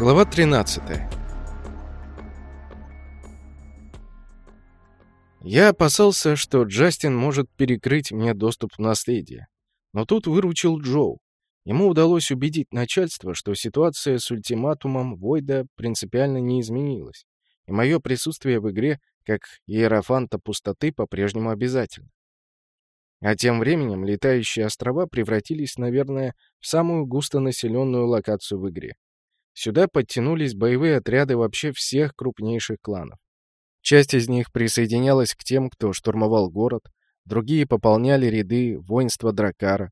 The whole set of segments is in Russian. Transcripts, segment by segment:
Глава 13 Я опасался, что Джастин может перекрыть мне доступ в наследие. Но тут выручил Джоу. Ему удалось убедить начальство, что ситуация с ультиматумом Войда принципиально не изменилась, и мое присутствие в игре, как иерофанта пустоты, по-прежнему обязательно. А тем временем летающие острова превратились, наверное, в самую густонаселенную локацию в игре. Сюда подтянулись боевые отряды вообще всех крупнейших кланов. Часть из них присоединялась к тем, кто штурмовал город, другие пополняли ряды воинства Дракара.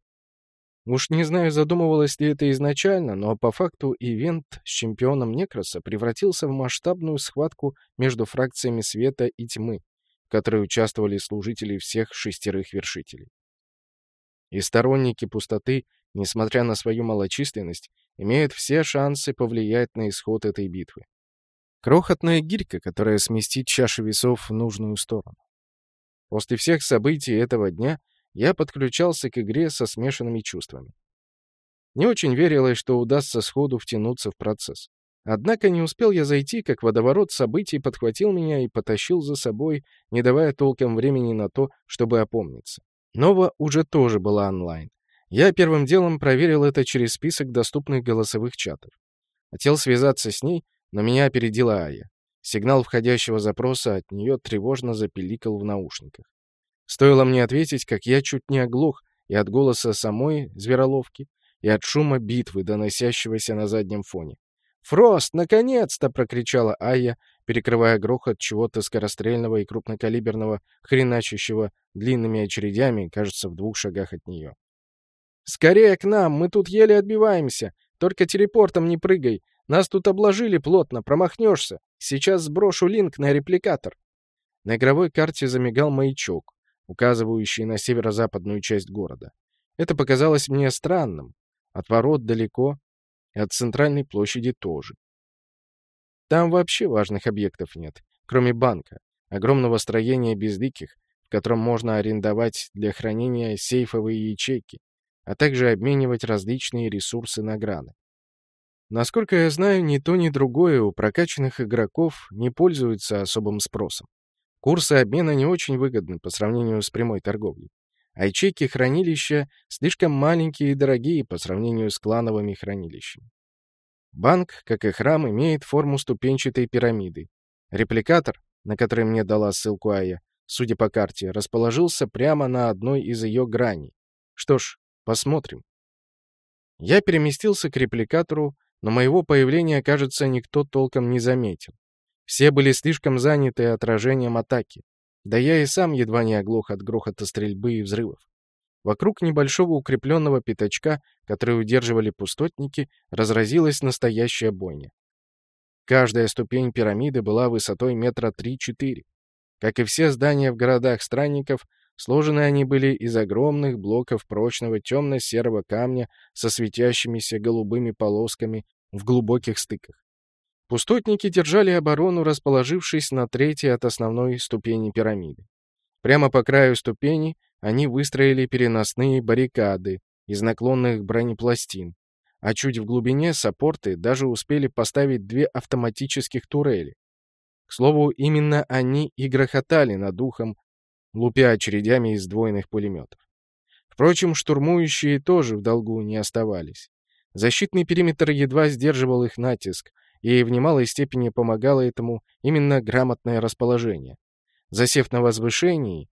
Уж не знаю, задумывалось ли это изначально, но по факту ивент с чемпионом Некроса превратился в масштабную схватку между фракциями света и тьмы, в которой участвовали служители всех шестерых вершителей. И сторонники пустоты, несмотря на свою малочисленность, имеют все шансы повлиять на исход этой битвы. Крохотная гирька, которая сместит чаши весов в нужную сторону. После всех событий этого дня я подключался к игре со смешанными чувствами. Не очень верилось, что удастся сходу втянуться в процесс. Однако не успел я зайти, как водоворот событий подхватил меня и потащил за собой, не давая толком времени на то, чтобы опомниться. Нова уже тоже была онлайн. Я первым делом проверил это через список доступных голосовых чатов. Хотел связаться с ней, но меня опередила Ая. Сигнал входящего запроса от нее тревожно запеликал в наушниках. Стоило мне ответить, как я чуть не оглох и от голоса самой звероловки, и от шума битвы, доносящегося на заднем фоне. «Фрост, наконец-то!» — прокричала Ая, перекрывая грохот чего-то скорострельного и крупнокалиберного, хреначащего длинными очередями, кажется, в двух шагах от нее. «Скорее к нам, мы тут еле отбиваемся. Только телепортом не прыгай. Нас тут обложили плотно, промахнешься. Сейчас сброшу линк на репликатор». На игровой карте замигал маячок, указывающий на северо-западную часть города. Это показалось мне странным. От ворот далеко, и от центральной площади тоже. Там вообще важных объектов нет, кроме банка, огромного строения безликих, в котором можно арендовать для хранения сейфовые ячейки, а также обменивать различные ресурсы на граны. Насколько я знаю, ни то, ни другое у прокачанных игроков не пользуются особым спросом. Курсы обмена не очень выгодны по сравнению с прямой торговлей. А ячейки хранилища слишком маленькие и дорогие по сравнению с клановыми хранилищами. Банк, как и храм, имеет форму ступенчатой пирамиды. Репликатор, на который мне дала ссылку Ая, судя по карте, расположился прямо на одной из ее граней. Что ж, посмотрим. Я переместился к репликатору, но моего появления, кажется, никто толком не заметил. Все были слишком заняты отражением атаки. Да я и сам едва не оглох от грохота стрельбы и взрывов. Вокруг небольшого укрепленного пятачка, который удерживали пустотники, разразилась настоящая бойня. Каждая ступень пирамиды была высотой метра три-четыре. Как и все здания в городах странников, сложены они были из огромных блоков прочного темно-серого камня со светящимися голубыми полосками в глубоких стыках. Пустотники держали оборону, расположившись на третьей от основной ступени пирамиды. Прямо по краю ступени они выстроили переносные баррикады из наклонных бронепластин, а чуть в глубине саппорты даже успели поставить две автоматических турели. К слову, именно они и грохотали над духом, лупя очередями из двойных пулеметов. Впрочем, штурмующие тоже в долгу не оставались. Защитный периметр едва сдерживал их натиск, и в немалой степени помогало этому именно грамотное расположение. Засев на возвышении,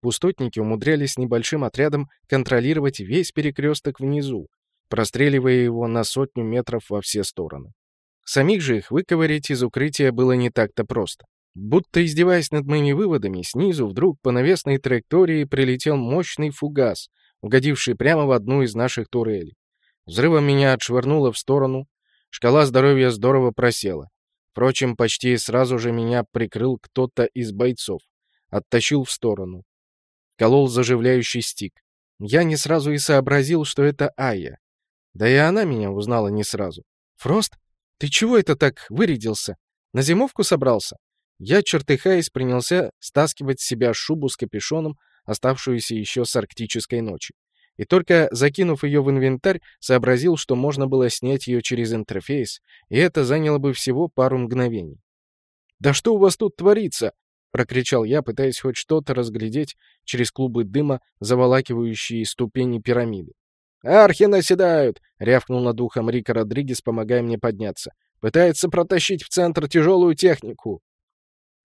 пустотники умудрялись небольшим отрядом контролировать весь перекресток внизу, простреливая его на сотню метров во все стороны. Самих же их выковырять из укрытия было не так-то просто. Будто издеваясь над моими выводами, снизу вдруг по навесной траектории прилетел мощный фугас, угодивший прямо в одну из наших турелей. Взрывом меня отшвырнуло в сторону, Шкала здоровья здорово просела. Впрочем, почти сразу же меня прикрыл кто-то из бойцов. Оттащил в сторону. Колол заживляющий стик. Я не сразу и сообразил, что это Ая. Да и она меня узнала не сразу. «Фрост, ты чего это так вырядился? На зимовку собрался?» Я, чертыхаясь, принялся стаскивать с себя шубу с капюшоном, оставшуюся еще с арктической ночи. И только закинув ее в инвентарь, сообразил, что можно было снять ее через интерфейс, и это заняло бы всего пару мгновений. «Да что у вас тут творится?» — прокричал я, пытаясь хоть что-то разглядеть через клубы дыма, заволакивающие ступени пирамиды. «Архи наседают!» — рявкнул над ухом Рика Родригес, помогая мне подняться. «Пытается протащить в центр тяжелую технику!»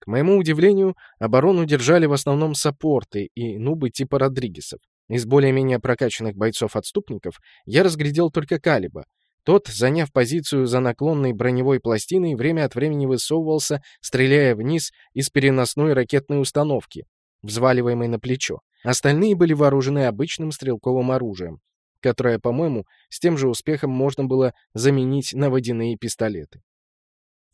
К моему удивлению, оборону держали в основном саппорты и нубы типа Родригесов. Из более-менее прокачанных бойцов-отступников я разглядел только Калиба. Тот, заняв позицию за наклонной броневой пластиной, время от времени высовывался, стреляя вниз из переносной ракетной установки, взваливаемой на плечо. Остальные были вооружены обычным стрелковым оружием, которое, по-моему, с тем же успехом можно было заменить на водяные пистолеты.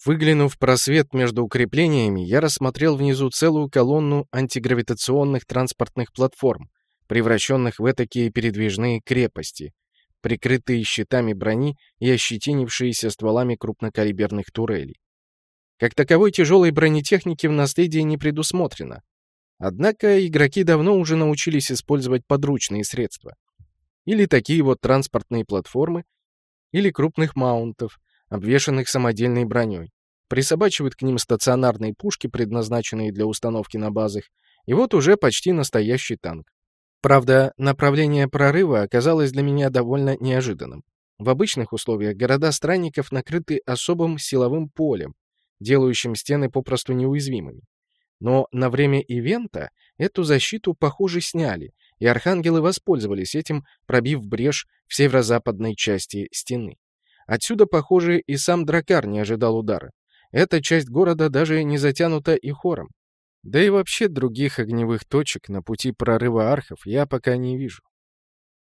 Выглянув в просвет между укреплениями, я рассмотрел внизу целую колонну антигравитационных транспортных платформ, превращенных в такие передвижные крепости, прикрытые щитами брони и ощетинившиеся стволами крупнокалиберных турелей. Как таковой тяжелой бронетехники в наследии не предусмотрено. Однако игроки давно уже научились использовать подручные средства. Или такие вот транспортные платформы, или крупных маунтов, обвешанных самодельной броней. Присобачивают к ним стационарные пушки, предназначенные для установки на базах, и вот уже почти настоящий танк. Правда, направление прорыва оказалось для меня довольно неожиданным. В обычных условиях города странников накрыты особым силовым полем, делающим стены попросту неуязвимыми. Но на время ивента эту защиту, похоже, сняли, и архангелы воспользовались этим, пробив брешь в северо-западной части стены. Отсюда, похоже, и сам Дракар не ожидал удара. Эта часть города даже не затянута и хором. Да и вообще других огневых точек на пути прорыва архов я пока не вижу.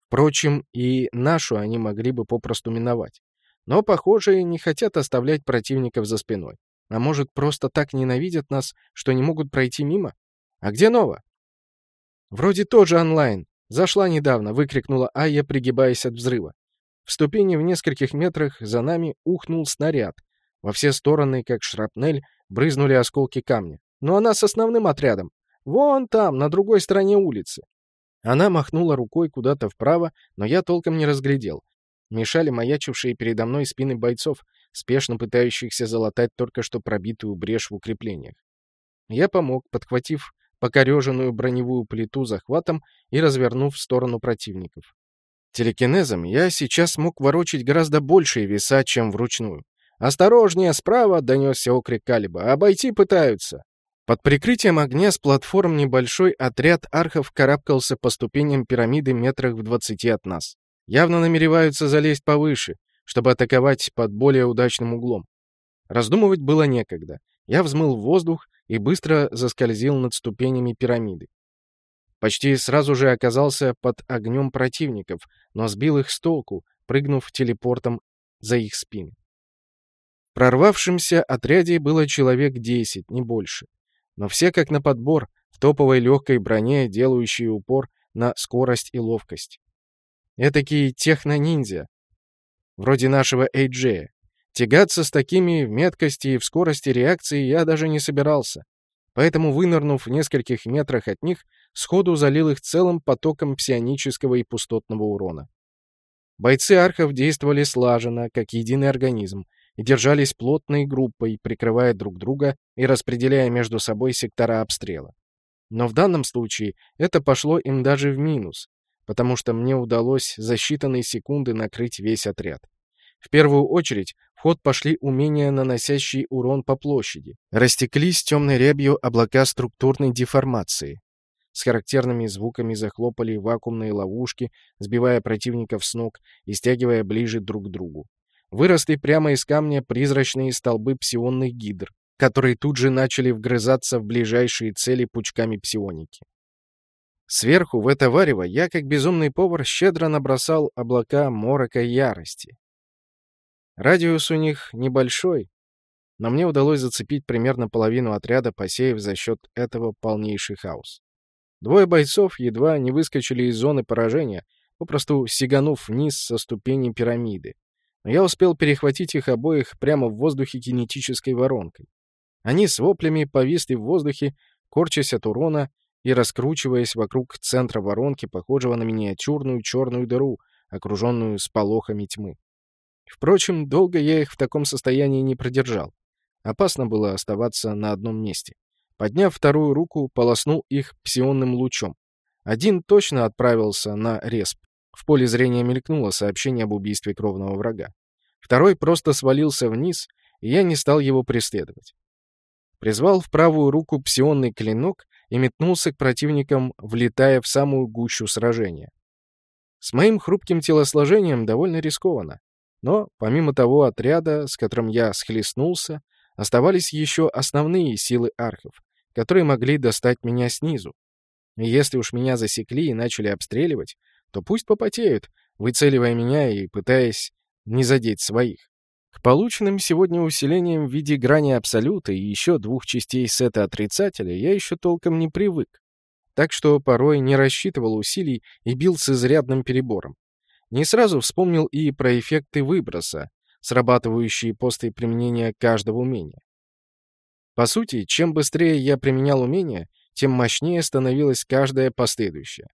Впрочем, и нашу они могли бы попросту миновать. Но, похоже, не хотят оставлять противников за спиной. А может, просто так ненавидят нас, что не могут пройти мимо? А где Нова? Вроде тоже онлайн. Зашла недавно, выкрикнула Айя, пригибаясь от взрыва. В ступени в нескольких метрах за нами ухнул снаряд. Во все стороны, как шрапнель, брызнули осколки камня. Но она с основным отрядом. Вон там, на другой стороне улицы. Она махнула рукой куда-то вправо, но я толком не разглядел. Мешали маячившие передо мной спины бойцов, спешно пытающихся залатать только что пробитую брешь в укреплениях. Я помог, подхватив покореженную броневую плиту захватом и развернув в сторону противников. Телекинезом я сейчас мог ворочить гораздо большие веса, чем вручную. «Осторожнее, справа!» — донесся окрик Калиба. «Обойти пытаются!» Под прикрытием огня с платформ небольшой отряд архов карабкался по ступеням пирамиды метрах в двадцати от нас. Явно намереваются залезть повыше, чтобы атаковать под более удачным углом. Раздумывать было некогда. Я взмыл воздух и быстро заскользил над ступенями пирамиды. Почти сразу же оказался под огнем противников, но сбил их с толку, прыгнув телепортом за их спины. В прорвавшемся отряде было человек десять, не больше. Но все как на подбор, в топовой легкой броне, делающие упор на скорость и ловкость. Этакие техно-ниндзя, вроде нашего Эйджея. Тягаться с такими в меткости и в скорости реакции я даже не собирался. Поэтому, вынырнув в нескольких метрах от них, сходу залил их целым потоком псионического и пустотного урона. Бойцы архов действовали слаженно, как единый организм, и держались плотной группой, прикрывая друг друга и распределяя между собой сектора обстрела. Но в данном случае это пошло им даже в минус, потому что мне удалось за считанные секунды накрыть весь отряд. В первую очередь ход пошли умения, наносящие урон по площади. Растеклись темной рябью облака структурной деформации. С характерными звуками захлопали вакуумные ловушки, сбивая противников с ног и стягивая ближе друг к другу. Выросли прямо из камня призрачные столбы псионных гидр, которые тут же начали вгрызаться в ближайшие цели пучками псионики. Сверху в это варево я, как безумный повар, щедро набросал облака морока ярости. Радиус у них небольшой, но мне удалось зацепить примерно половину отряда, посеяв за счет этого полнейший хаос. Двое бойцов едва не выскочили из зоны поражения, попросту сиганув вниз со ступени пирамиды. Но я успел перехватить их обоих прямо в воздухе кинетической воронкой. Они с воплями повисли в воздухе, корчась от урона и раскручиваясь вокруг центра воронки, похожего на миниатюрную черную дыру, окруженную сполохами тьмы. Впрочем, долго я их в таком состоянии не продержал. Опасно было оставаться на одном месте. Подняв вторую руку, полоснул их псионным лучом. Один точно отправился на респ. В поле зрения мелькнуло сообщение об убийстве кровного врага. Второй просто свалился вниз, и я не стал его преследовать. Призвал в правую руку псионный клинок и метнулся к противникам, влетая в самую гущу сражения. С моим хрупким телосложением довольно рискованно. Но, помимо того отряда, с которым я схлестнулся, оставались еще основные силы архов, которые могли достать меня снизу. И если уж меня засекли и начали обстреливать, то пусть попотеют, выцеливая меня и пытаясь не задеть своих. К полученным сегодня усилениям в виде грани Абсолюта и еще двух частей сета Отрицателя я еще толком не привык. Так что порой не рассчитывал усилий и бил с изрядным перебором. Не сразу вспомнил и про эффекты выброса, срабатывающие после применения каждого умения. По сути, чем быстрее я применял умение, тем мощнее становилась каждая последующая.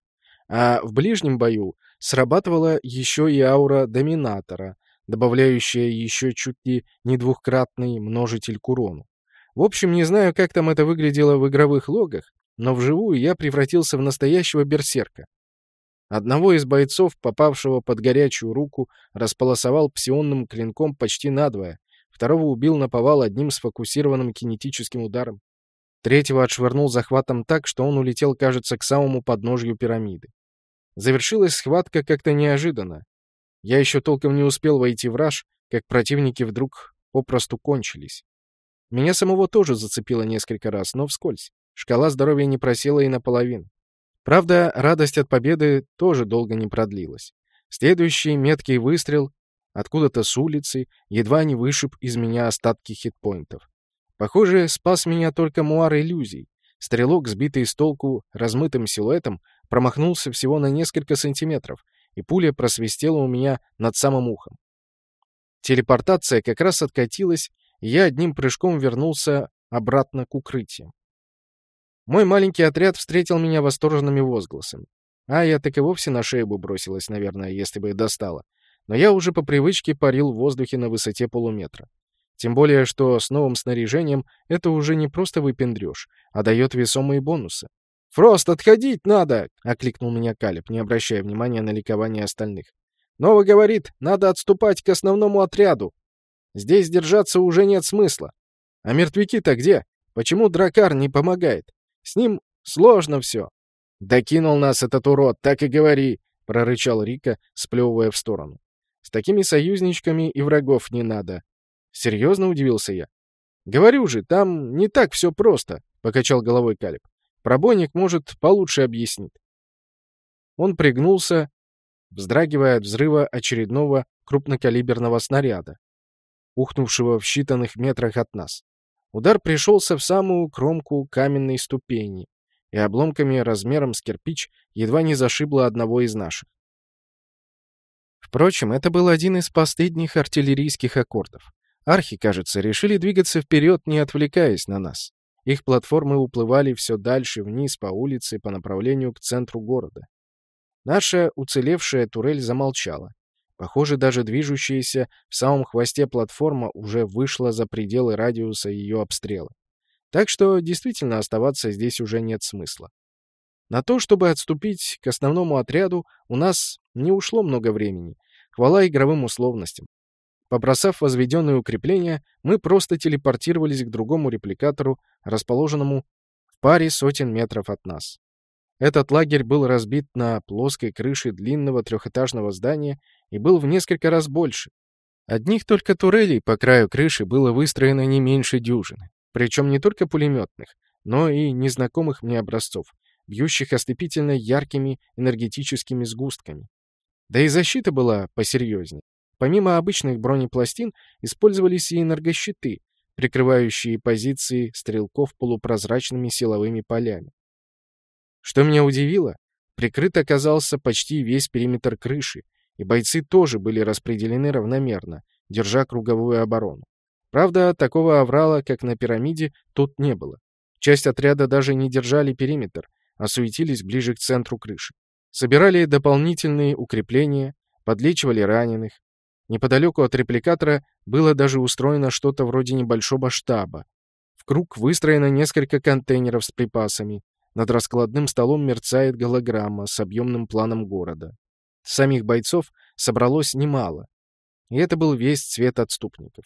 А в ближнем бою срабатывала еще и аура Доминатора, добавляющая еще чуть ли не двухкратный множитель к урону. В общем, не знаю, как там это выглядело в игровых логах, но вживую я превратился в настоящего берсерка. Одного из бойцов, попавшего под горячую руку, располосовал псионным клинком почти надвое, второго убил на повал одним сфокусированным кинетическим ударом. Третьего отшвырнул захватом так, что он улетел, кажется, к самому подножью пирамиды. Завершилась схватка как-то неожиданно. Я еще толком не успел войти в раж, как противники вдруг попросту кончились. Меня самого тоже зацепило несколько раз, но вскользь. Шкала здоровья не просела и наполовину. Правда, радость от победы тоже долго не продлилась. Следующий меткий выстрел откуда-то с улицы едва не вышиб из меня остатки хитпоинтов. Похоже, спас меня только муар иллюзий. Стрелок, сбитый с толку размытым силуэтом, промахнулся всего на несколько сантиметров, и пуля просвистела у меня над самым ухом. Телепортация как раз откатилась, и я одним прыжком вернулся обратно к укрытию. Мой маленький отряд встретил меня восторженными возгласами. А я так и вовсе на шею бы бросилась, наверное, если бы и достала. Но я уже по привычке парил в воздухе на высоте полуметра. Тем более, что с новым снаряжением это уже не просто выпендрёж, а дает весомые бонусы. «Фрост, отходить надо!» — окликнул меня Калиб, не обращая внимания на ликование остальных. «Нова говорит, надо отступать к основному отряду. Здесь держаться уже нет смысла. А мертвяки-то где? Почему Дракар не помогает? С ним сложно все. «Докинул нас этот урод, так и говори!» — прорычал Рика, сплевывая в сторону. «С такими союзничками и врагов не надо». Серьезно удивился я. «Говорю же, там не так все просто», — покачал головой Калиб. «Пробойник, может, получше объяснит». Он пригнулся, вздрагивая от взрыва очередного крупнокалиберного снаряда, ухнувшего в считанных метрах от нас. Удар пришелся в самую кромку каменной ступени, и обломками размером с кирпич едва не зашибло одного из наших. Впрочем, это был один из последних артиллерийских аккордов. Архи, кажется, решили двигаться вперед, не отвлекаясь на нас. Их платформы уплывали все дальше вниз по улице по направлению к центру города. Наша уцелевшая турель замолчала. Похоже, даже движущаяся в самом хвосте платформа уже вышла за пределы радиуса ее обстрела. Так что действительно оставаться здесь уже нет смысла. На то, чтобы отступить к основному отряду, у нас не ушло много времени. Хвала игровым условностям. Побросав возведенные укрепления, мы просто телепортировались к другому репликатору, расположенному в паре сотен метров от нас. Этот лагерь был разбит на плоской крыше длинного трехэтажного здания и был в несколько раз больше. Одних только турелей по краю крыши было выстроено не меньше дюжины. Причем не только пулеметных, но и незнакомых мне образцов, бьющих ослепительно яркими энергетическими сгустками. Да и защита была посерьезнее. Помимо обычных бронепластин использовались и энергощиты, прикрывающие позиции стрелков полупрозрачными силовыми полями. Что меня удивило, прикрыт оказался почти весь периметр крыши, и бойцы тоже были распределены равномерно, держа круговую оборону. Правда, такого аврала, как на пирамиде, тут не было. Часть отряда даже не держали периметр, осуетились ближе к центру крыши. Собирали дополнительные укрепления, подлечивали раненых. Неподалеку от репликатора было даже устроено что-то вроде небольшого штаба. В круг выстроено несколько контейнеров с припасами. Над раскладным столом мерцает голограмма с объемным планом города. Самих бойцов собралось немало. И это был весь цвет отступников.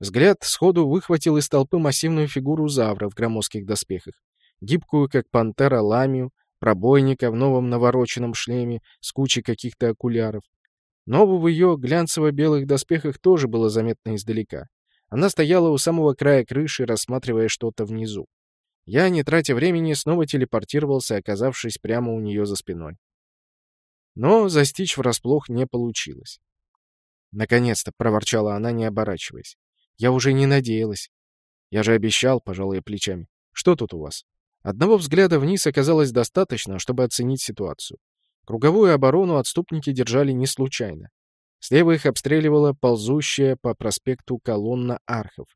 Взгляд сходу выхватил из толпы массивную фигуру Завра в громоздких доспехах, гибкую, как пантера, ламию, пробойника в новом навороченном шлеме с кучей каких-то окуляров. Но в ее глянцево-белых доспехах тоже было заметно издалека. Она стояла у самого края крыши, рассматривая что-то внизу. Я, не тратя времени, снова телепортировался, оказавшись прямо у нее за спиной. Но застичь врасплох не получилось. «Наконец-то!» — проворчала она, не оборачиваясь. Я уже не надеялась. Я же обещал, пожалуй, плечами. Что тут у вас? Одного взгляда вниз оказалось достаточно, чтобы оценить ситуацию. Круговую оборону отступники держали не случайно. Слева их обстреливала ползущая по проспекту колонна архов.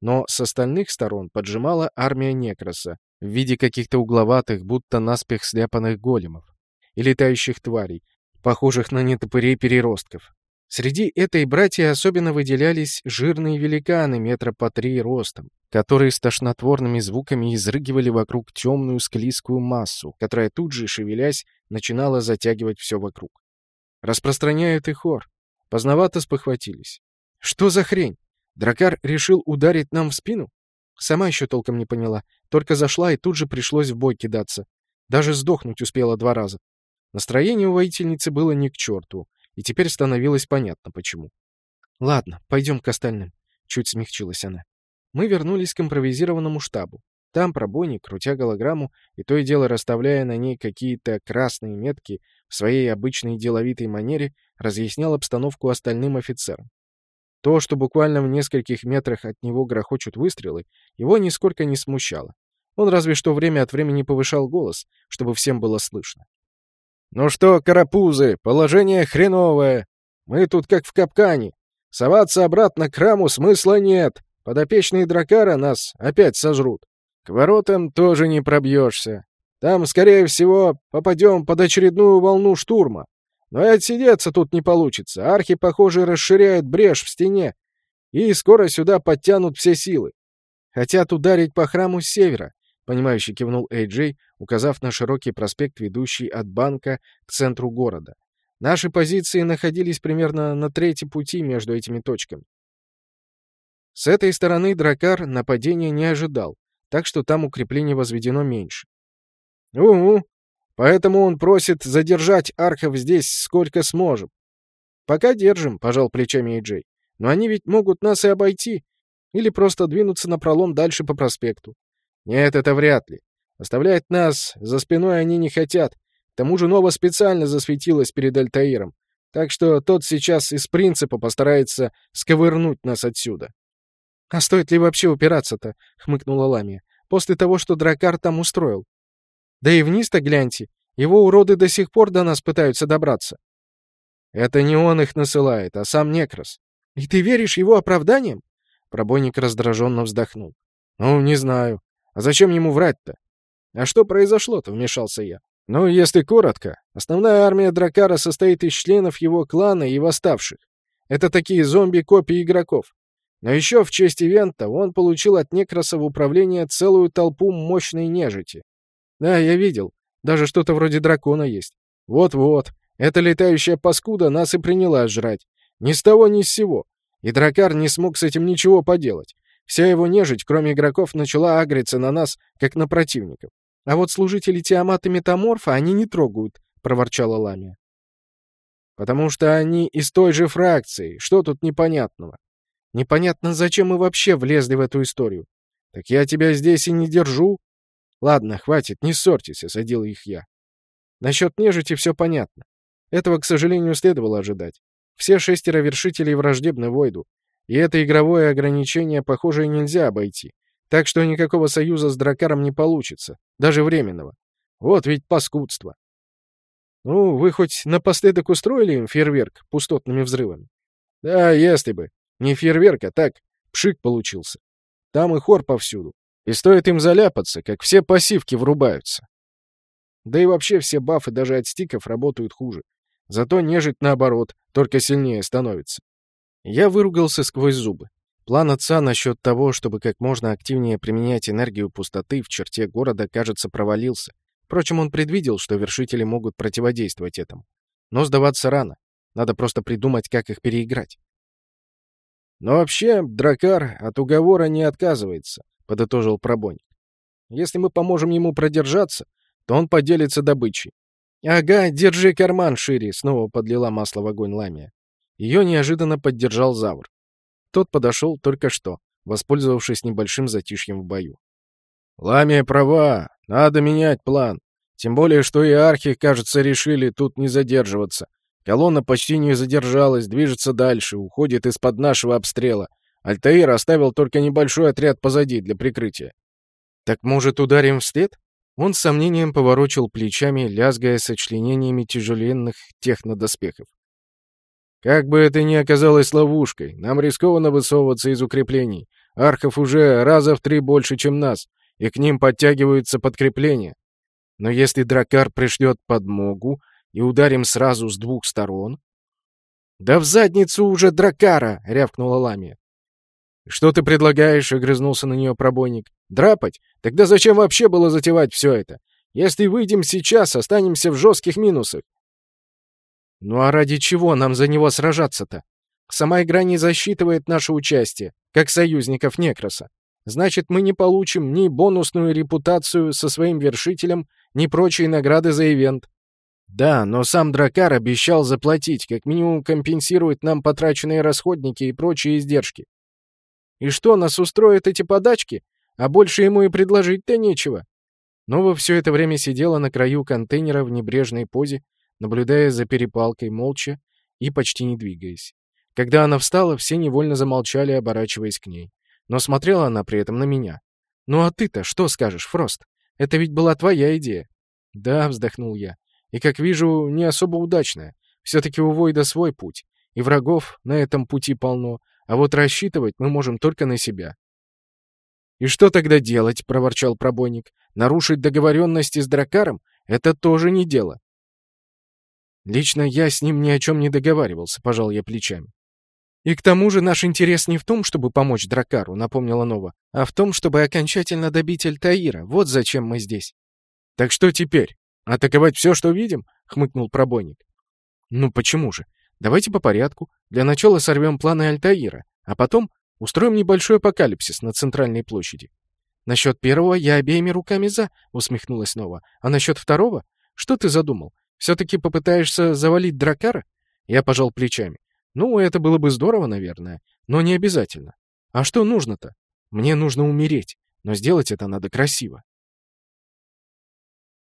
Но с остальных сторон поджимала армия Некроса в виде каких-то угловатых, будто наспех сляпанных големов и летающих тварей, похожих на нетопырей-переростков. Среди этой братьи особенно выделялись жирные великаны метра по три ростом, которые с тошнотворными звуками изрыгивали вокруг темную склизкую массу, которая тут же, шевелясь, начинала затягивать все вокруг. Распространяют и хор. Поздновато спохватились. Что за хрень? Дракар решил ударить нам в спину? Сама еще толком не поняла. Только зашла и тут же пришлось в бой кидаться. Даже сдохнуть успела два раза. Настроение у воительницы было ни к черту. И теперь становилось понятно, почему. «Ладно, пойдем к остальным», — чуть смягчилась она. Мы вернулись к импровизированному штабу. Там пробойник, крутя голограмму и то и дело расставляя на ней какие-то красные метки, в своей обычной деловитой манере разъяснял обстановку остальным офицерам. То, что буквально в нескольких метрах от него грохочут выстрелы, его нисколько не смущало. Он разве что время от времени повышал голос, чтобы всем было слышно. «Ну что, карапузы, положение хреновое. Мы тут как в капкане. Соваться обратно к храму смысла нет. Подопечные дракара нас опять сожрут. К воротам тоже не пробьешься. Там, скорее всего, попадем под очередную волну штурма. Но и отсидеться тут не получится. Архи, похоже, расширяют брешь в стене. И скоро сюда подтянут все силы. Хотят ударить по храму с севера. — понимающе кивнул Эй-Джей, указав на широкий проспект, ведущий от банка к центру города. Наши позиции находились примерно на трети пути между этими точками. С этой стороны Дракар нападения не ожидал, так что там укрепление возведено меньше. «Угу. Поэтому он просит задержать архов здесь сколько сможем». «Пока держим», — пожал плечами Эй-Джей. «Но они ведь могут нас и обойти. Или просто двинуться на пролом дальше по проспекту. Нет, это вряд ли. Оставлять нас за спиной они не хотят. К тому же Нова специально засветилась перед Альтаиром. Так что тот сейчас из принципа постарается сковырнуть нас отсюда. — А стоит ли вообще упираться-то? — хмыкнула Ламия. — После того, что Дракар там устроил. Да и вниз-то гляньте. Его уроды до сих пор до нас пытаются добраться. Это не он их насылает, а сам Некрос. И ты веришь его оправданиям? Пробойник раздраженно вздохнул. Ну, не знаю. А зачем ему врать-то? А что произошло-то, вмешался я. Ну, если коротко, основная армия Дракара состоит из членов его клана и восставших. Это такие зомби-копии игроков. Но еще в честь ивента он получил от Некроса в управление целую толпу мощной нежити. Да, я видел. Даже что-то вроде дракона есть. Вот-вот. Эта летающая паскуда нас и приняла жрать. Ни с того, ни с сего. И Дракар не смог с этим ничего поделать. Вся его нежить, кроме игроков, начала агриться на нас, как на противников. А вот служители Тиамат и Метаморфа они не трогают, — проворчала Ламия. Потому что они из той же фракции. Что тут непонятного? Непонятно, зачем мы вообще влезли в эту историю. Так я тебя здесь и не держу. Ладно, хватит, не ссорьтесь, — осадил их я. Насчет нежити все понятно. Этого, к сожалению, следовало ожидать. Все шестеро вершителей враждебны Войду, и это игровое ограничение, похоже, нельзя обойти. Так что никакого союза с Дракаром не получится, даже временного. Вот ведь паскудство. Ну, вы хоть напоследок устроили им фейерверк пустотными взрывами? Да, если бы. Не фейерверк, а так, пшик получился. Там и хор повсюду. И стоит им заляпаться, как все пассивки врубаются. Да и вообще все бафы даже от стиков работают хуже. Зато нежить, наоборот, только сильнее становится. Я выругался сквозь зубы. План отца насчет того, чтобы как можно активнее применять энергию пустоты в черте города, кажется, провалился. Впрочем, он предвидел, что вершители могут противодействовать этому. Но сдаваться рано. Надо просто придумать, как их переиграть. «Но вообще, Дракар от уговора не отказывается», — подытожил Пробоник. «Если мы поможем ему продержаться, то он поделится добычей». «Ага, держи карман шире», — снова подлила масло в огонь Ламия. Ее неожиданно поддержал Завр. Тот подошел только что, воспользовавшись небольшим затишьем в бою. «Ламия права, надо менять план. Тем более, что и архи, кажется, решили тут не задерживаться. Колонна почти не задержалась, движется дальше, уходит из-под нашего обстрела. Альтаир оставил только небольшой отряд позади для прикрытия. «Так, может, ударим вслед?» Он с сомнением поворочил плечами, лязгая сочленениями тяжеленных технодоспехов. Как бы это ни оказалось ловушкой, нам рискованно высовываться из укреплений. Архов уже раза в три больше, чем нас, и к ним подтягиваются подкрепления. Но если Дракар пришлет подмогу и ударим сразу с двух сторон... — Да в задницу уже Дракара! — рявкнула Ламия. — Что ты предлагаешь? — огрызнулся на нее пробойник. — Драпать? Тогда зачем вообще было затевать все это? Если выйдем сейчас, останемся в жестких минусах. Ну а ради чего нам за него сражаться-то? Сама игра не засчитывает наше участие, как союзников Некроса. Значит, мы не получим ни бонусную репутацию со своим вершителем, ни прочие награды за ивент. Да, но сам Дракар обещал заплатить, как минимум компенсировать нам потраченные расходники и прочие издержки. И что, нас устроят эти подачки? А больше ему и предложить-то нечего. Нова все это время сидела на краю контейнера в небрежной позе, наблюдая за перепалкой молча и почти не двигаясь. Когда она встала, все невольно замолчали, оборачиваясь к ней. Но смотрела она при этом на меня. «Ну а ты-то что скажешь, Фрост? Это ведь была твоя идея». «Да», — вздохнул я. «И, как вижу, не особо удачная. Все-таки у Войда свой путь. И врагов на этом пути полно. А вот рассчитывать мы можем только на себя». «И что тогда делать?» — проворчал пробойник. «Нарушить договоренности с Дракаром? Это тоже не дело. Лично я с ним ни о чем не договаривался, пожал я плечами. И к тому же наш интерес не в том, чтобы помочь Дракару, напомнила Нова, а в том, чтобы окончательно добить Альтаира. Вот зачем мы здесь. Так что теперь? Атаковать все, что видим? хмыкнул пробойник. Ну почему же? Давайте по порядку. Для начала сорвем планы Альтаира, а потом устроим небольшой апокалипсис на центральной площади. Насчет первого я обеими руками за, усмехнулась Нова. А насчет второго? Что ты задумал? Все-таки попытаешься завалить Дракара?» Я пожал плечами. «Ну, это было бы здорово, наверное, но не обязательно. А что нужно-то? Мне нужно умереть, но сделать это надо красиво».